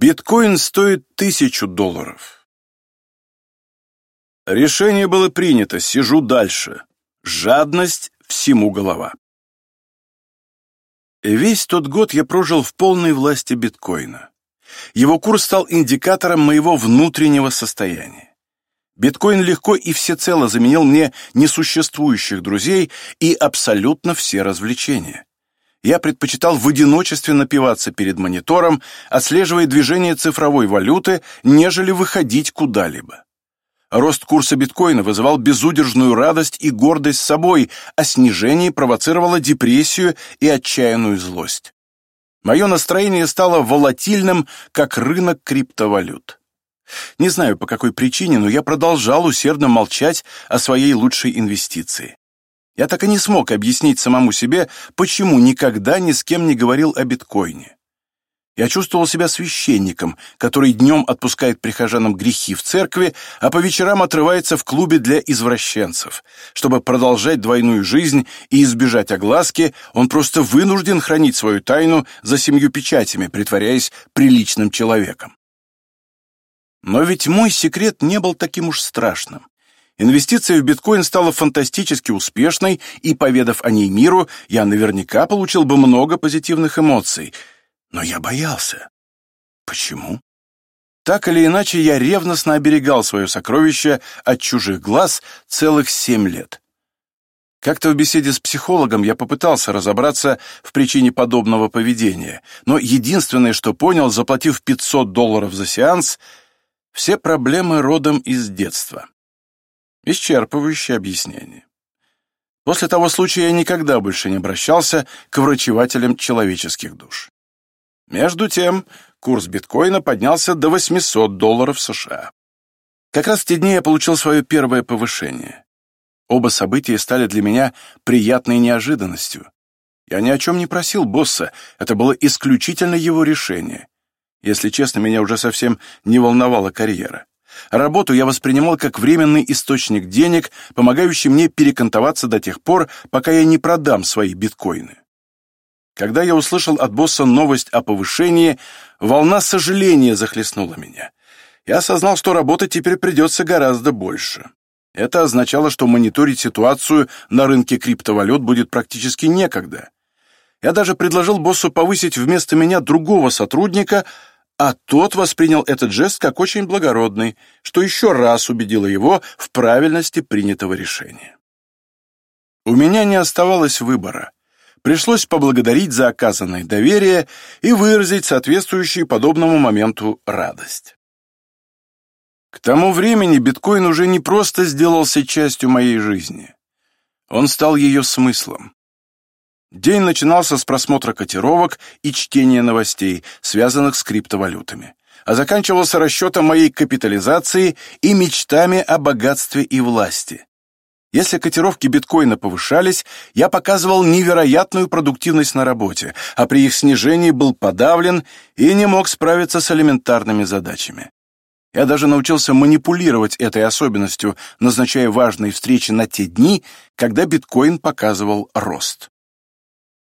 Биткоин стоит тысячу долларов. Решение было принято, сижу дальше. Жадность всему голова. Весь тот год я прожил в полной власти биткоина. Его курс стал индикатором моего внутреннего состояния. Биткоин легко и всецело заменил мне несуществующих друзей и абсолютно все развлечения я предпочитал в одиночестве напиваться перед монитором, отслеживая движение цифровой валюты, нежели выходить куда-либо. Рост курса биткоина вызывал безудержную радость и гордость собой, а снижение провоцировало депрессию и отчаянную злость. Мое настроение стало волатильным, как рынок криптовалют. Не знаю, по какой причине, но я продолжал усердно молчать о своей лучшей инвестиции. Я так и не смог объяснить самому себе, почему никогда ни с кем не говорил о биткоине. Я чувствовал себя священником, который днем отпускает прихожанам грехи в церкви, а по вечерам отрывается в клубе для извращенцев. Чтобы продолжать двойную жизнь и избежать огласки, он просто вынужден хранить свою тайну за семью печатями, притворяясь приличным человеком. Но ведь мой секрет не был таким уж страшным. Инвестиция в биткоин стала фантастически успешной, и, поведав о ней миру, я наверняка получил бы много позитивных эмоций. Но я боялся. Почему? Так или иначе, я ревностно оберегал свое сокровище от чужих глаз целых семь лет. Как-то в беседе с психологом я попытался разобраться в причине подобного поведения, но единственное, что понял, заплатив 500 долларов за сеанс, все проблемы родом из детства. Исчерпывающее объяснение. После того случая я никогда больше не обращался к врачевателям человеческих душ. Между тем, курс биткоина поднялся до 800 долларов США. Как раз в те дни я получил свое первое повышение. Оба события стали для меня приятной неожиданностью. Я ни о чем не просил босса, это было исключительно его решение. Если честно, меня уже совсем не волновала карьера. Работу я воспринимал как временный источник денег, помогающий мне перекантоваться до тех пор, пока я не продам свои биткоины. Когда я услышал от босса новость о повышении, волна сожаления захлестнула меня. Я осознал, что работать теперь придется гораздо больше. Это означало, что мониторить ситуацию на рынке криптовалют будет практически некогда. Я даже предложил боссу повысить вместо меня другого сотрудника, а тот воспринял этот жест как очень благородный, что еще раз убедило его в правильности принятого решения. У меня не оставалось выбора. Пришлось поблагодарить за оказанное доверие и выразить соответствующую подобному моменту радость. К тому времени биткоин уже не просто сделался частью моей жизни. Он стал ее смыслом. День начинался с просмотра котировок и чтения новостей, связанных с криптовалютами, а заканчивался расчетом моей капитализации и мечтами о богатстве и власти. Если котировки биткоина повышались, я показывал невероятную продуктивность на работе, а при их снижении был подавлен и не мог справиться с элементарными задачами. Я даже научился манипулировать этой особенностью, назначая важные встречи на те дни, когда биткоин показывал рост.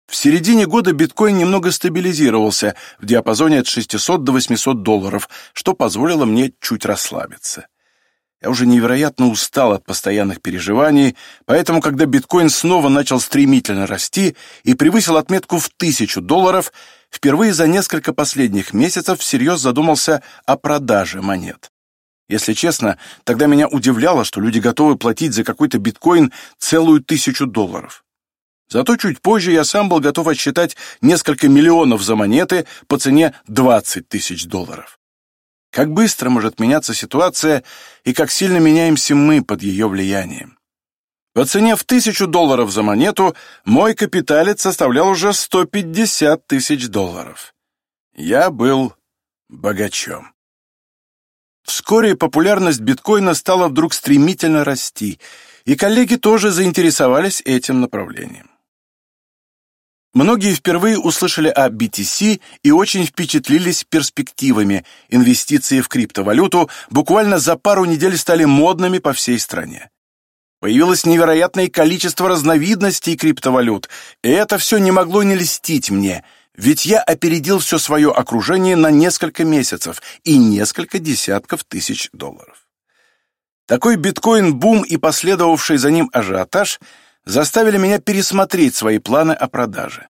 В середине года биткоин немного стабилизировался в диапазоне от 600 до 800 долларов, что позволило мне чуть расслабиться. Я уже невероятно устал от постоянных переживаний, поэтому, когда биткоин снова начал стремительно расти и превысил отметку в тысячу долларов, впервые за несколько последних месяцев всерьез задумался о продаже монет. Если честно, тогда меня удивляло, что люди готовы платить за какой-то биткоин целую тысячу долларов. Зато чуть позже я сам был готов отсчитать несколько миллионов за монеты по цене 20 тысяч долларов. Как быстро может меняться ситуация и как сильно меняемся мы под ее влиянием. По цене в тысячу долларов за монету мой капиталец составлял уже 150 тысяч долларов. Я был богачом. Вскоре популярность биткоина стала вдруг стремительно расти, и коллеги тоже заинтересовались этим направлением. Многие впервые услышали о BTC и очень впечатлились перспективами. Инвестиции в криптовалюту буквально за пару недель стали модными по всей стране. Появилось невероятное количество разновидностей криптовалют, и это все не могло не льстить мне, Ведь я опередил все свое окружение на несколько месяцев и несколько десятков тысяч долларов. Такой биткоин-бум и последовавший за ним ажиотаж заставили меня пересмотреть свои планы о продаже.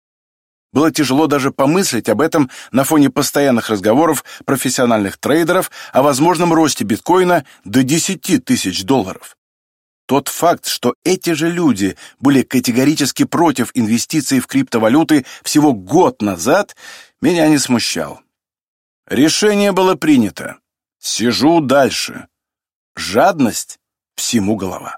Было тяжело даже помыслить об этом на фоне постоянных разговоров профессиональных трейдеров о возможном росте биткоина до 10 тысяч долларов. Тот факт, что эти же люди были категорически против инвестиций в криптовалюты всего год назад, меня не смущал. Решение было принято. Сижу дальше. Жадность — всему голова.